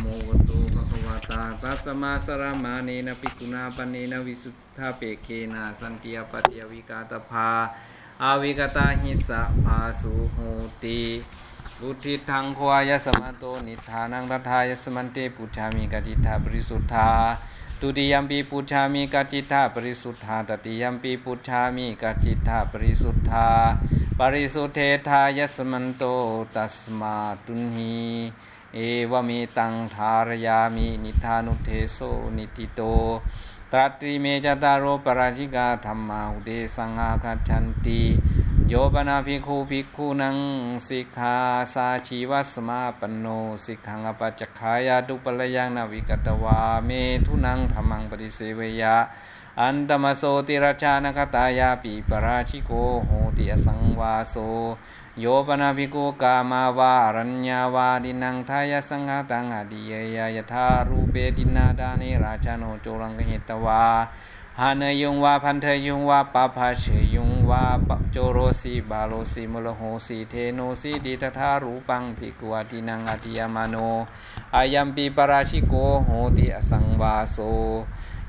โมวโตภะคะวะตาตัสมาสรามาเนนปิกุณาปเนนวิสุทธาเปเคนะสันติยปฏิยวิกาตภาอาวิกตาหิสะภาสุโหติบุติทังควายสมันโตนิธานังทัทายสมันเตปุชามิกติธาบริสุทธาตุติยมปีปุชามิกจิตธาบริสุทธาตติยมปีปุชามิกจิตธาบริสุทธาปริสุทเทธายสมันโตตัสมาตุนหี เอวเมตังทารยามินิทานุเทโสนิติโต ตรัตริเมจตารโรปราชิกาธรรมาอุเดสังอาคัจฉันติโยปนาภิกขุภิกขุนังสิกขาสาชีวสมาปโนสิกขังอปัจจขายาดุปลยังนาวิกตวาเมทุนังธรรมังปฏิเสวยะ อันตมโสติราชานคตายาปีปราชิโกโหติอสังวาโส โยปนาภิกขุกามาวารัญญาวาดินังทายสังฆตังอดิยยยถารูเปดินาดานิราชโนโจรังกหิตวาหาเนยุงวาพันเทยุงวาปาภาเชยุงวาปโจโรสีบาโลสีมลโหสีเทโนสีดิทธารูปังภิกวตินังอติยมาโนอายัมปีปราชิโกโหติอสังวาโส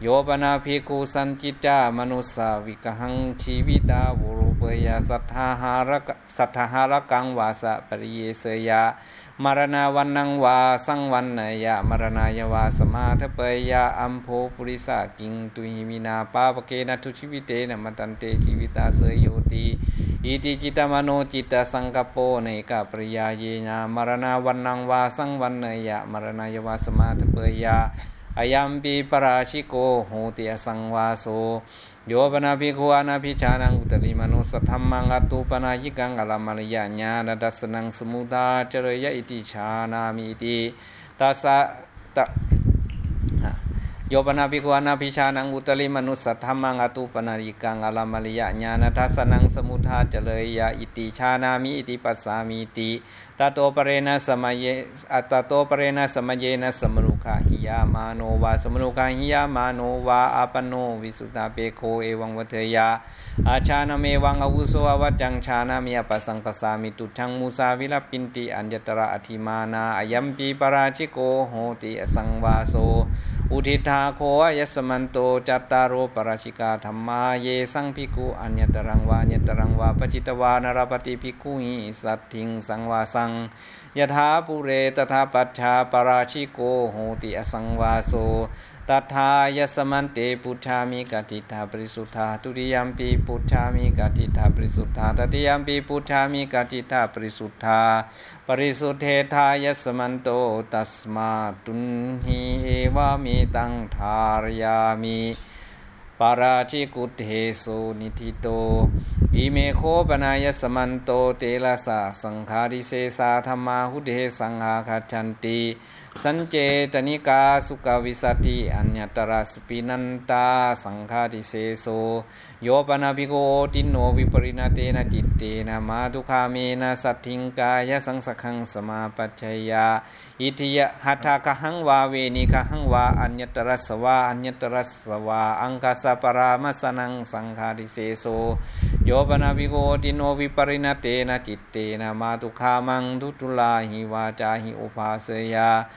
โยปนาภิกขุสันจิตามนุสาวิกหังชีวิตาวุรุ เปยสัทธาหารกสัทธาหารกังวาสะปริเยเสยะมรณาวันนังวาสังวันนยะมรณายวาสมาทเปยะอัมโพปุริสากิงตุหิมินาปาปเกนัทุชีวิเตนะมตันเตชีวิตาเสยโยติอิติจิตมโนจิตสังกโปในกาปริยาเยนามรณาวันนังวาสังวันนยะมรณายวาสมาทเปยะอายัมปีปราชิโกโหติอสังวาโส โยปนาภิกขุอานาภิชานังอุตริมนุสธรรมังอตุปนายิกังอลามารยญาณดัสนังสมุตาเจริยอิติชานามิติตัสสะตะโยปนาภิกขุอานาภิชานังอุตริมนุสธรรมังอตุปนายิกังอลามารยญาณทัสนังสมุทาเจริยอิติชานามิอิติปัสสามิติตโตปเรนะสมัยอัตโตปเรนะสมัยเยนะสมรุขาหิยามาโนวาสมรุขาหิยามาโนวาอาปโนวิสุตาเปโคเอวังวัตยาอาชานเมวังอวุโสวัจจังชานามีอปัสสังปสามิตุทังมุสาวิลปินติอัญญตระอธิมานาอายัมปีปราชิโกโหติอสังวาโสอุทิทาโคยสมันโตจัตตารโอปราชิกาธรรมาเยสังพิกุอัญญตรังวาอัญญตรังวาปจิตวานรปฏิพิกุหิสัตถิงสังวาสังยถาปุเรตถาปัจฉาปราชิโกโหติอสังวาโสตัทายสมันเตปุชามิกติธาปริสุทธาตุริยมปีปุชามิกติธาปริสุทธาตติยมปีปุชามิกติธาปริสุทธา ปริสุทธเทธายสมันโตตัสมาตุนหิเอวามิตังทารยามิปาราชิกุเทโสนิธิโต อิเมโคปนายสมันโตเตลสะสังขาริเซสาธรรมาหุเดสังหาคัจฉันติ สัญเจตนิกาสุกวิสติอัญญตระสปินันตาสังฆาติเสโสโยปนาภิโกตินโนวิปริณเตนะจิตเตนะมาทุคาเมนะสัตถิงกายสังสขังสมาปัจจยาอิทิยะหัตถะหังวาเวนิกหังวาอัญญตระสวาอัญญตระสวาอังคาสปรามัสนังสังฆาติเสโสโยปนาภิโกตินโนวิปริณเตนะจิตเตนะมาทุคามังทุตุลาหิวาจาหิอุปาเสยา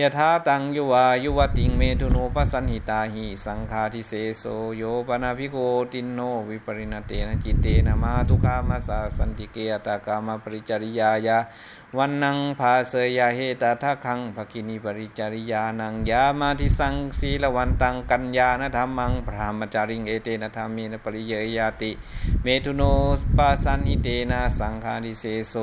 ยะถาตังยุวายุวติงเมตุโนปัสันหิตาหิสังฆาทิเสโสโยปนาภิโกตินโนวิปริณเตนะจิตเตนะมาทุขามาสาสันติเกยตากามาปริจริยายาวันนังภาเสยาเหตทัคังภกินิปริจริยานังยามาทิสังสีละวันตังกัญญาณธรรมังพรามจาริงเอเตนะธรรมีนปริเยยาติ เมตุโนปัสันหิเตนะสังฆาทิเสโส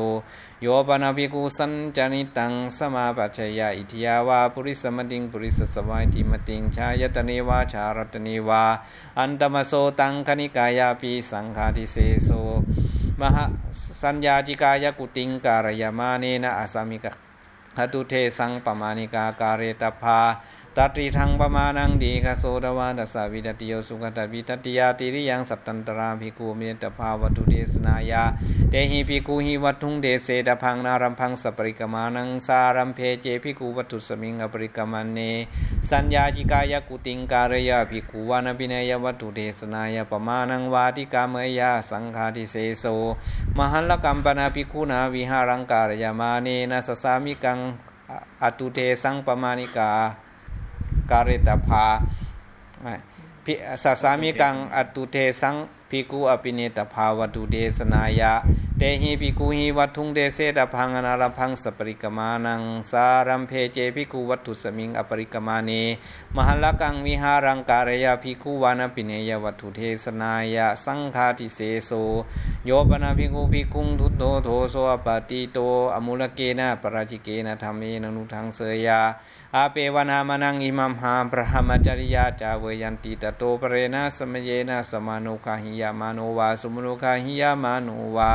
โยปนาภิกุสัญจานิตังสมาปัจจยาอิทิยาวาปุริสมติงปุริสสวายติมติงชายตเนวาชารตเนวา อันตมโสตังคณิกายาปีสังฆาทิเสโสมหสัญญาจิกายกุติงการยามาเนนะอาสามิกหตุเทสังปมาณิกาการเรตภา ตัตรีทังปมานังดีกโสดวาดัสสวิดติโยสุขตวิตติยาติริยังสัตตันตราภิกูเมตภาวัตุเดสนายาเตหิภิกูหิวัตุงเดเสดพังนารัมพังสปริกมานังสารัมเพเจภิกูวัตุสมิงอปริกมันเนสัญญาจิกายกุติงการยาภิกูวานปินยวัตุเดสนายาปมานังวาติกามยาสังฆาทิเสโสมหันลกัมปนาภิกูนาวิหารังการยามาเนนะสสามิกังอตุเทสังปมาณิกา การิตภาสัสามิกังอตุเทสังพิกูอปิเนตภาวตุเดสนายะ เตหิภิกูหิวัตถุงเดเสตพังอนาลพังสปริกมานังสารัมเพเจภิกูวัตถุสมิงอปริกมานีมหัลกังวิหารังการยาภิกูวานปิเนยวัตถุเทสนายะสังฆาติเสโสโยปนาภิกูภิกุงทุตโตโทโสอปติโตอมุลเกนะปราชิเกนะธรรมเนนุทังเสยาอาเปวนามานังอิมัมหาพระหมจริยาจาเวยันติตโตปเรนะสมเยนะสมานุคาหิยามาโนวาสมุนุคาหิยามาโนวา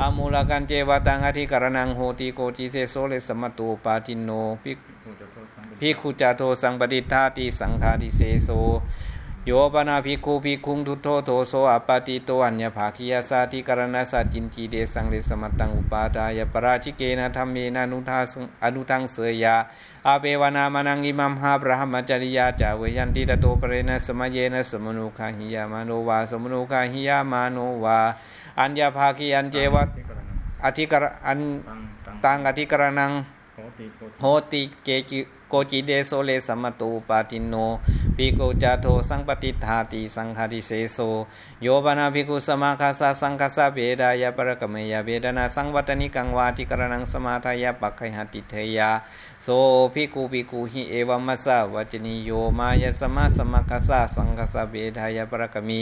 อามูลกันเจวตังอธิกรณังโหติโกจิเสโสเลสมตุปาจินโนภิกขุจาโทสังปดิทาติสังฆาติเสโสโยปนาภิกขุภิกขุงทุโตโทโสอปติโตอัญญภาคิยาสาธิกรณะสัจจินจีเดสังเลสมัตตังอุปาทายปราชิเกนะธรรมเมนะนุทาอนุทังเสยาอาเปวนามานังอิมัมหาพระหมจริยาจาเวยันติตโตปเรนะสมเยนะสมนุคาหิยามโนวาสมนุคาหิยามาโนวา อัญญภาคิยันเจวะอธิกรอันตังอธิกรณังโหติเกจิโกจิเดโซเลสมตูปาติโนปิโกจาโทสังปติธาติสังฆาติเสโสโยบานาภิกุสมาคาสาสังคสะเบดายาปรกเมยาเบดนาสังวัตนิกังวาติกรณังสมาทายาปักไคหติเทยา โสภิกุภิกุหิเอวมัสสะวัจนิโยมายสมาสมาคสะสังคสะเบดายปรกมี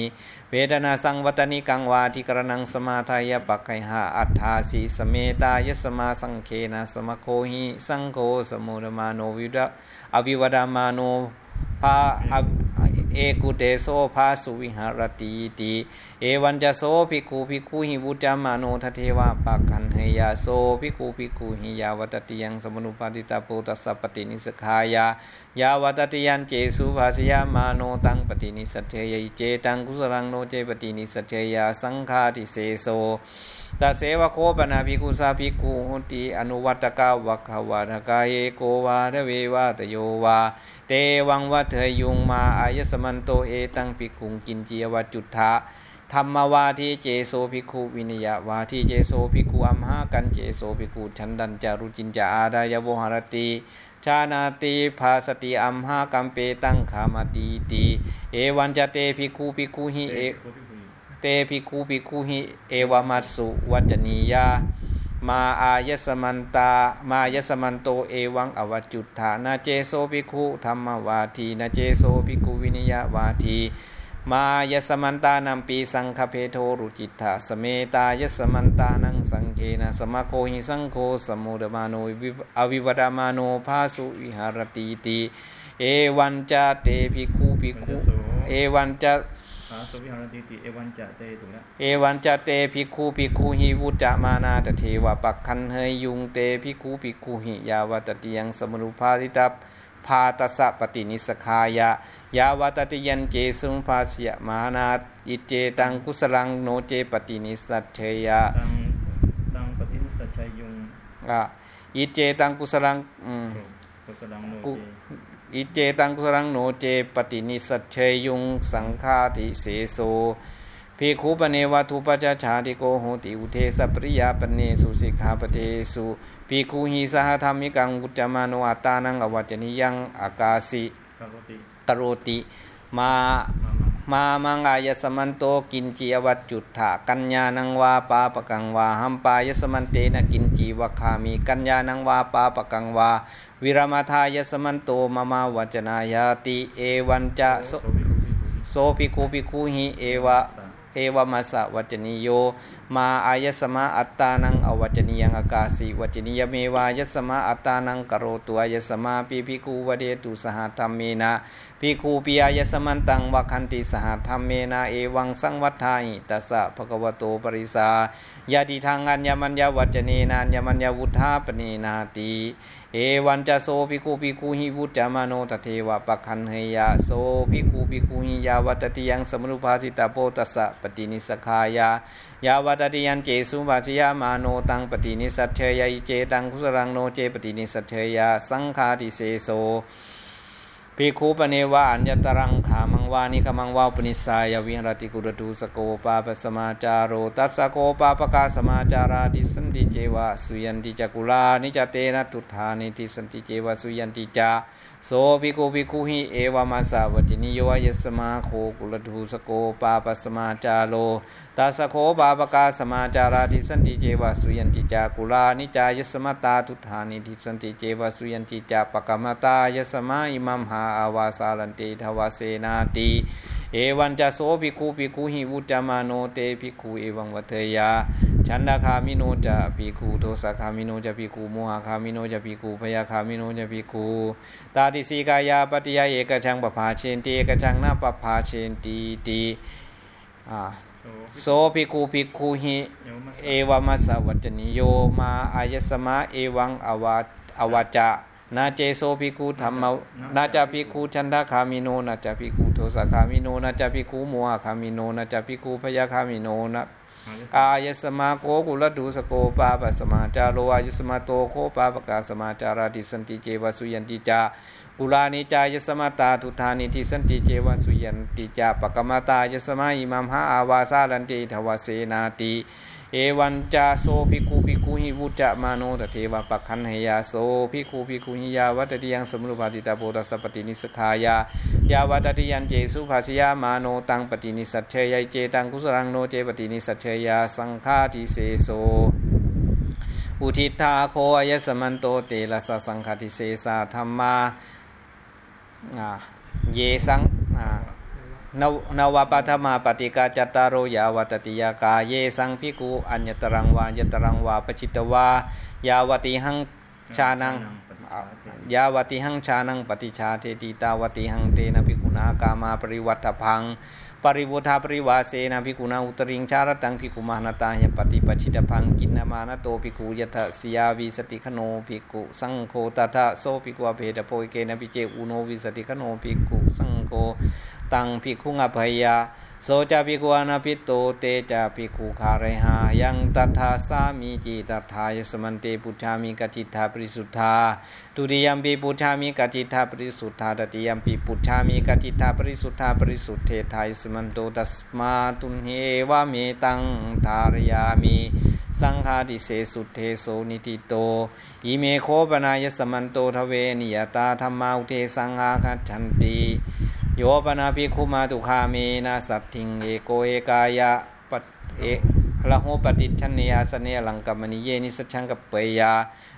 เบดนาสังวัตนิกังวาทิกรณังสมาทายปักไคหาอัฏฐาสีสเมตายสมาสังเคนะสมโคหิสังโฆสมุรมาโนวิดาอวิวดามาโนภา เอกุเตโสภาสุวิหารติติเอวันจะโสภิกขุภิกขุหิบุจามาโนทเทวาปักขันเฮยาโสภิกขุภิกขุหิยาวัตติยังสมนุปาติตาปุตสัพปตินิสขายายาวัตติยันเจสุภาสยามาโนตังปตินิสัจเทยเจตังกุสลังโนเจปตินิสัจเทยาสังฆาติเสโส ตาเสวะโคปนาภิกุสาภิกุหุติอนุวัตกาวัควัตกายโกวาทเววาตโยวา เตวังวัเถยุงมาอายสมันโตเอตังภิกุงกินจียวัจุทธะธรรมวาทีเจโสภิกขุวินิยวาทีเจโสภิกขุอัมหากันเจโสภิกขุฉันดันจารุจินจาอาดายโวหารติชานาติภาสติอัมหากัมเปตังขามาตีติเอวันจะเตภิกขุภิกขุหิเอ เตภิกขุภิกขุหิเอวามัสสุวัจนียามาอายสมันตามายสมันโตเอวังอวัจุฐานาเจโสภิกขุธรรมวาทีนาเจโสภิกขุวินิยวาที มายสมันตานัมปีสังคเพโทรุจิตถาสเมตายสมันตานังสังเกนะสมะโคหิสังโฆสมุดมาโนอวิวดามาโนภาสุวิหารติติเอวันจะเตภิกขุภิกขุเอวันจะ สุวิหารติติเอวันจะเตถูกแล้วเอวันจะเตภิกขุภิกขุหิวุจามานาตเทวะปักคันเฮยยุงเตภิกขุภิกขุหิยาวัตติยังสมุรุภาติตัพพาตสะปฏินิสขายะ ยาวัตติยันเจสุงภาสยมานาอิเจตังกุสลังโนเจปฏินิสัจเชยะตังปฏินิสัจยุงอะอิเจตังกุสลังอืม กุสลังโนเจอิเจตังกุสลังโนเจปฏินิสัจเชยุงสังฆาติเสโสภิกขุปเนวัตุปัจจาติโกโหติอุเทสปริยาปเนสุสิกขาปเทสุภิกขุหิสหธรรมิกังกุจจมานุอัตตานังอวัจนิยังอากาสิตโรติมามามังอายสมันโตกินจีอวัจจุถากัญญานังวาปาปกังวาหัมปายสมันเตนะกินจีวคามีกัญญานังวาปาปกังวา วิรมาทายสมันโตมามาวัจนายาติ เอวันจะโสภิกุภิกุหิเอวะเอวมัสสะวัจนิโย มาอายสมาอัตตานังอวัจนียังอากาศิวัจนียเมวายสมาอัตตานังกโรตัวายสมาปีพิคูวเดตุสหธรรมเมนะพิคูปิยายสมันตังวคันติสหธรรมเมนะเอวังสังวัฏทายตัสสะภะคะวะโตปริสายาติทางอัญญมัญญวัจเนนาญญมัญญวุธาปเนนาติ เอวันจะโสภิกุภิกุหิวุจามโนตเทวะปะคันเฮยะโสภิกุภิกุหิยาวัตติยังสมุภาสิตาโพตัสสะปฏินิสขายายาวัตติยันเจสุบาจยามาโนตังปฏินิสัทเทยอิเจตังคุสรังโนเจปฏินิสัทเทยสังฆาติเสโส ภิกขุปเนวะอัญญตรังขามังวานิขมังวาปนิสายวิหรติกุรตูสโกปาปสมาจารุตัสโกปาปกาสมาจาราติสันติเจวะสุยันติจักุลานิจเตนะตุธานิติสันติเจวะสุยันติจา โสภิกุภิกุหิเอวามาสาวจินิโยยสมาโคกุลทูสโกปาปสมาจาโลตาสโคปาปกาสมาจาราทิสันติเจวสุยันติจากุลานิจายสมตาทุธานิทิสันติเจวสุยันติจาปกรรมตายสมาอิมัมหาอาวาสาลันติทวเสนาติ เอวันจะโสภิกขุภิกขุหิวุจามาโนเตภิกขุเอวังวัตยาฉันดาคามิโนจะภิกขุโทสะคามิโนจะภิกขุโมหะคามิโนจะภิกขุพยาคามิโนจะภิกขุตาติสีกายาปฏิยาเอกชังปภาเชนตีเอกชังนาปภาเชนตีตีอ่าโสภิกขุภิกขุหิเอวามัสสวัจนิโยมาอายสมะเอวังอวาอวาจะ นาเจโซภิกูธรรมนาจาภิกูชันดาคามิโนนาจาภิกูโทสะคามิโนนาจาภิกูโมหะคามิโนนาจาภิกูพยาคามิโนนะอายสมาโกกุลดูสโกปาปสมาจาโรอายสมาโตโคปาปกาสมาจาราติสันติเจวสุยันติจา กุลานิจายสมาตาทุธานิทิสันติเจวสุยันติจาปกมาตายสมาอิมัมหาอาวาสาลันติทวเสนาติเอวันจาโซภิกุภิกุหิวุจจะมาโนตเทวปักขันเหยาโซภิกุภิกุหิยาวัตติยังสมุปาติตาโพธสปตินิสขายายาวัตติยันเจสุภาชยามาโนตังปฏินิสัชเชยเจตังกุสรังโนเจปฏินิสัชเชยาสังฆาทิเสโสอุทิตาโคอยสมันโตเตลสสังฆาทิเสสาธรรมา เยสังนวนวปัทมาปฏิกาจตารุยาวตติยากา เยสังพิกูอัญญตรังวาญตรังวาปจิตวายาวติหังชานัง ยาวติหังชานังปฏิชาเทติตาวติหังเตนะพิกุณากามาปริวัตพังปริวุธาปริวาเสนะพิกุณาอุตริงชารตังพิกุมานตาหปฏิปชิตพังกินนามานโตพิกุยทะสยาวิสติขโนพิกุสังโฆตถะโสพิกุอเพดโพยเกนะพิเจอุโนวิสติขโนพิกุสังโฆตังพิคุงอภัยยา โสจะพิกุอนาพิโตเตจะพิกุคาเรหายังตัทาสามีจิตัทายสมันเตปุชามิกจิตาปริสุทธาตุติยมปีปุชามิกจิตาปริสุทธาตติยมปีปุชามิกจิตาปริสุทธาปริสุทธเททยสมันโตตัสมาตุนเฮวะเมตังทารยามิสังฆาติเสสุเทโสนิติโต อิเมโคปนายสมันโตทเวนิยตาธรรมาอุเทสังฆาคัจฉันติ โยปนาภิกขุมาตุคามีนาสัตถิงเอโกเอกายะปะเอละโหปฏิชันเนียสเนลังกัมมณีเยนิสัชังกัปเปยา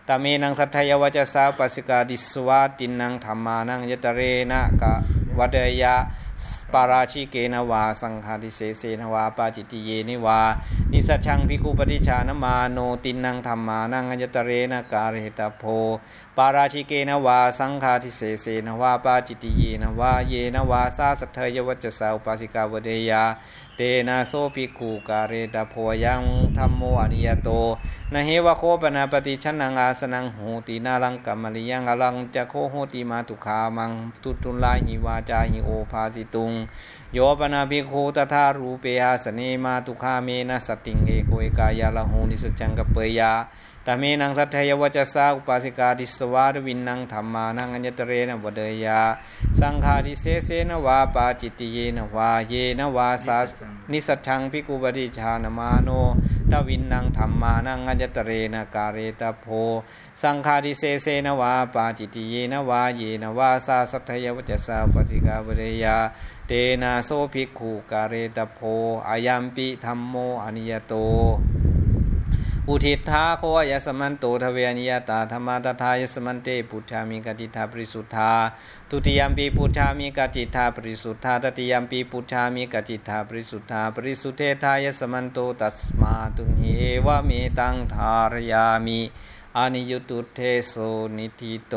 ตามีนังสัทธยวจสาปัสิกาดิสวาตินังธรรมานังยตเรนะกะวัดยาปาราชิเกนวา สังฆาทิเสเสนวาปาจิติเยนิวา นิสัชังพิกุปฏิชานมาโนตินังธรรมานังยตเรนะการเหตโพ ปาราชิเกนวาสังฆาทิเสเสนวาปาจิติเยนวาเยนวาสาสัทเทยวัจสาอุปาสิกาวเดยา เตนะโสภิกขุการเตโพยังธรรมโมอนิยโตนะเหวะโคปนาปฏิชนังอาสนังโหตินาลังกัมมลิยังอลังจะโคโหติมาตุขามังตุตุลาหิวาจาหิโอภาสิตุงโยปนาภิกขุตถารูเปหาสเนมาตุขาเมนะสติงเอโกเอกายาละโหนิสจังกเปยา ตเมนังสัทธยวจสาอุปาสิกาดิสวาดวินนังธรรมานังอัญญตเรนวเดยา สังฆาดิเสเสนวาปาจิตติเยนวาเยนวาสานิสัชังพิกุบดิชานมาโนทวินนังธรรมานังอัญญตเรนะการเรตโพ สังฆาดิเสเสนวาปาจิตติเยนวาเยนวาสาสัทธยวจสาอุปาสิกาบเดยาเตนะโสภิกขุการเรตโพอายัมปิธรรมโมอนิยโต อุทิทาโคยสมันโตทเวนิยตาธรรมาตถายสมันเตปุถามิกติธาปริสุทธาตุติยมปีปุถามิกติธาปริสุทธาตติยมปีปุถามิกติธาปริสุทธาปริสุทธเททายสมันโตตัสมาตุเิเวะเมตังทารยามิอานิยุตุเทโสนิทิโต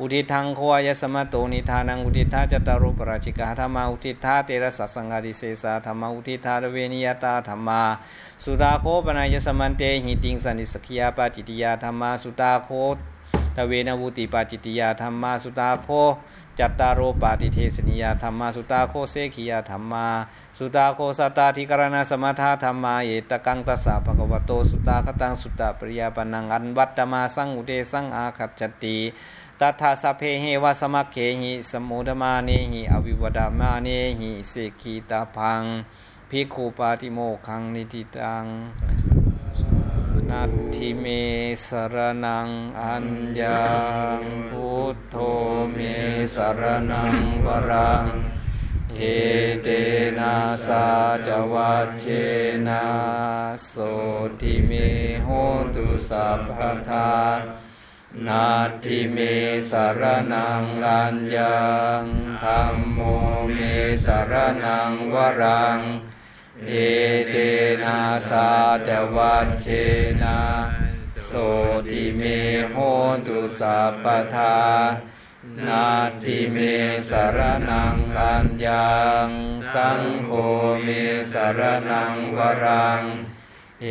อุทิทังโคายสมะโตนิทานังอุทิทาจตารุปราชิกาธรรมาอุทิทาเตระสัสังกาดิเสสาธรรมาอุทิทาเวนิยตาธรรมาสุตาโคปนายสมันเตหิติงสันิสกิยาปาจิติยาธรรมาสุตาโคตเวนวุติปาจิติยาธรรมาสุตาโคจัตตารโรปาติเทสนิยาธรรมาสุตาโคเสขียาธรรมา สุตาโคสตาธิกรณาสมถาธรรมาเอตกังตัสสะภะคะวะโตสุตาคตังสุตตะปริยาปนังอันวัตตมาสังอุเทสังอาคัจจติ ตัทาสพเพหิวะสมัคเคหิสมุดมาเนหิอวิวดามาเนหิเสกีตาพังภิกขุปาติโมกขังนิติตังนัตถิเมสรนังอัญญังพุทโธเมสรนังวรังเอเตนะสาจวัตเชนะโสติเมโหตุสัพพทา นาทิเมสารนังอัญญังธรรมโมเมสารนังวรัง เอเตนะสาจวัตเชนะโสติเมโหตุสัพพทานาทิเมสารนังอัญญัง สังโฆเมสารนังวรัง เอ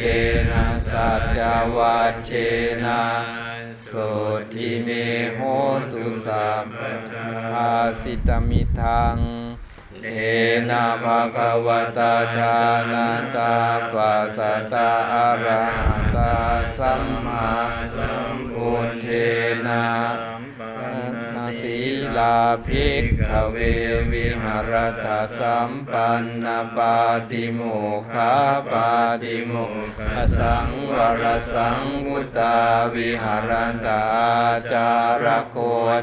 เตนะสัจวัตเชนะโสทิเมโหตุสัพพทาสิตมิทังเอนะภะคะวะตาชานาตาปัสสะตาอะระหะตาสัมมาสัมพุทเทนะ ลาภิกขเววิหารตสัมปันนปาติโมคาปาติโมคสังวรสังมุตตาวิหารตาจารโค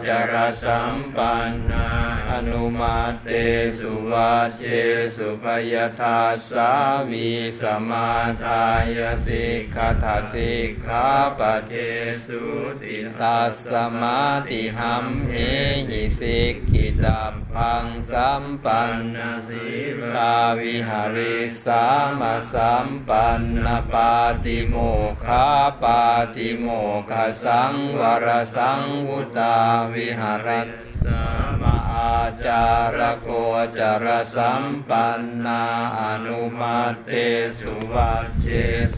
จารสัมปันนาอนุมาเตสุวัชเชสุปยทาสาวีสมาทายสิกขาทาสิกขาปะเทสุติตัสสมาติหัมเหหิสิกขิตับพังสัมปันนาสีราวิหาริสามาสัมปันนาปาติโมคาปาติโมคสังวรสังวุตาวิหารสามา อาจารโกจารสัมปันนาอนุมาเตสุวัจเจ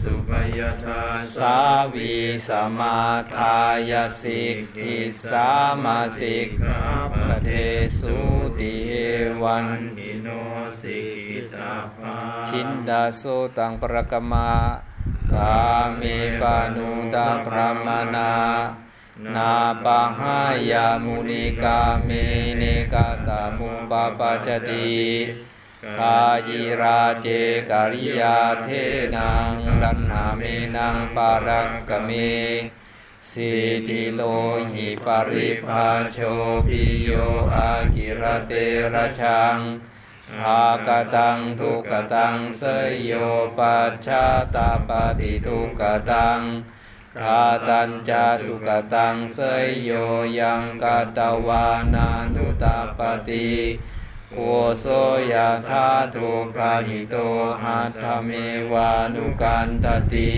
สุปยทาสาวีสมาทายสิกขิสามาสิกขาปเทสุติเอวันหิโนสิกิตาภาชินดาโสตังปรกมากาเมปานุตาพระมนา นาปะหายามุนิกาเมเนกาตามุปาปจติกายิราเจกาลิยาเทนังรันหาเมนังปารักกเมสิติโลหิปริภาโชปิโยอากิรเตระชังอากตังทุกตังเสยโยปัจฉาตาปฏิทุกตัง ทาตัญจาสุกตังเสยโยยังกาตวานานุตาปฏิโอโสยธาทุกาหิโตหัตถเมวานุกันตติ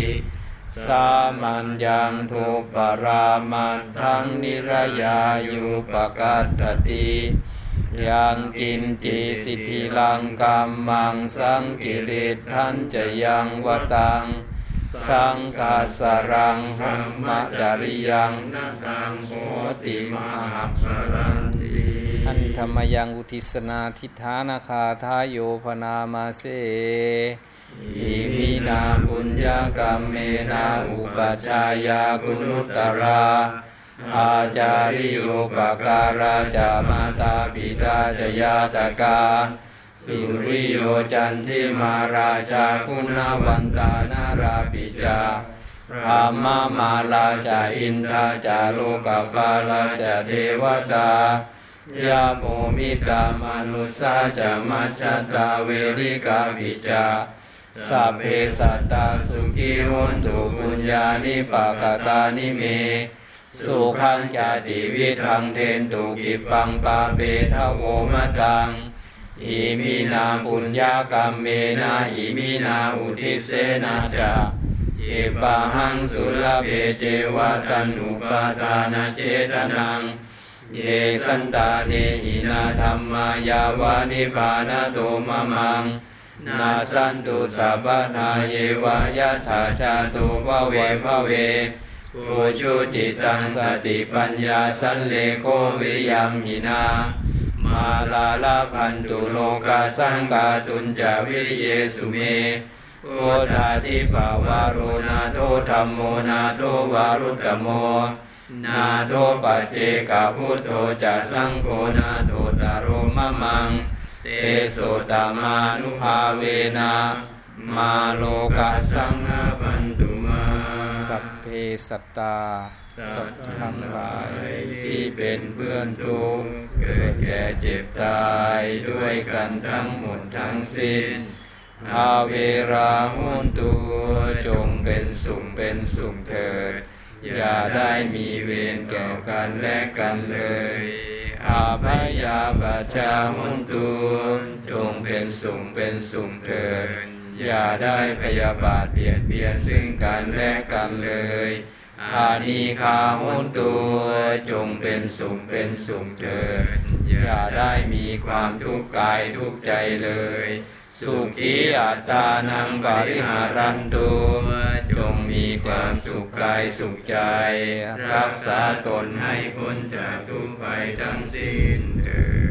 สามัญยังทุปรามัตทั้งนิรยายุปกัตตติยังกินจิสิทธิลังกรรมังสังกิริทันจะยังวตัง สังกาสรังหัมมจาริยังนาตังโหติมหาภรันติอันธรรมยังอุทิศนาทิฏฐานาคาทายโยพนามาเสอิมินาปุญญากรรมเมนาอุปัชฌายากุณุตตราอาจาริโยปการาจามาตาปิตาจยาตกา สุริโยจันทิมาราชาคุณวันตานาราปิจาพามามาลาจาอินทาจาโลกปาลาจาเทวตายาโมมิตามนุสาจามัจจตาเวริกาปิจาสัพเพสัตตาสุขีโหนตุปุญญานิปากตานิเมสุขังจาติวิทังเทนตุกิปังปาเปทะโวมะตัง อิมินาปุญญากรรมเมนะอิมินาอุทิเสนาจะเยปะหังสุลเปเจวะตันอุปาทานาเจตนังเยสันตาเนหินาธรรมายาวานิพานาโตมะมัง นาสันตุสัพพนาเยวายะถาชาตุวะเวภเวโอชุจิตังสติปัญญาสันเลโควิริยมหินา มาลาลาพันตุโลกาสังกาตุนจาวิริเยสุเมโอทาทิปาวาโรนาโทธรรมโมนาโทวารุตโม นาโทปัจเจกพุทโธจะสังโฆนาโทตารมะมัง เตโสตามานุภาเวนะมาโลกัสสังฆปันตุ สัพเพสัตตา สัตว์ทั้งหลายที่เป็นเพื่อนทุกข์เกิดแก่เจ็บตายด้วยกันทั้งหมดทั้งสิ้นอาเวราหุนตัว จงเป็นสุขเป็นสุขเถิด อย่าได้มีเวรแก่กันและกันเลยอาพยาบาชาหุนตัว จงเป็นสุขเป็นสุขเถิด อย่าได้พยาบาทเบียดเบียนซึ่งกันและกันเลยอานิคาหุนตัวจงเป็นสุขเป็นสุขเถิดอย่าได้มีความทุกข์กายทุกข์ใจเลย สุขีอัตตานังบริหารันตัวจงมีความสุขกายสุขใจ รักษาตนให้พ้นจากทุกข์ไปทั้งสิ้นเถิด